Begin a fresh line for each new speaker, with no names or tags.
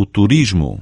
o turismo.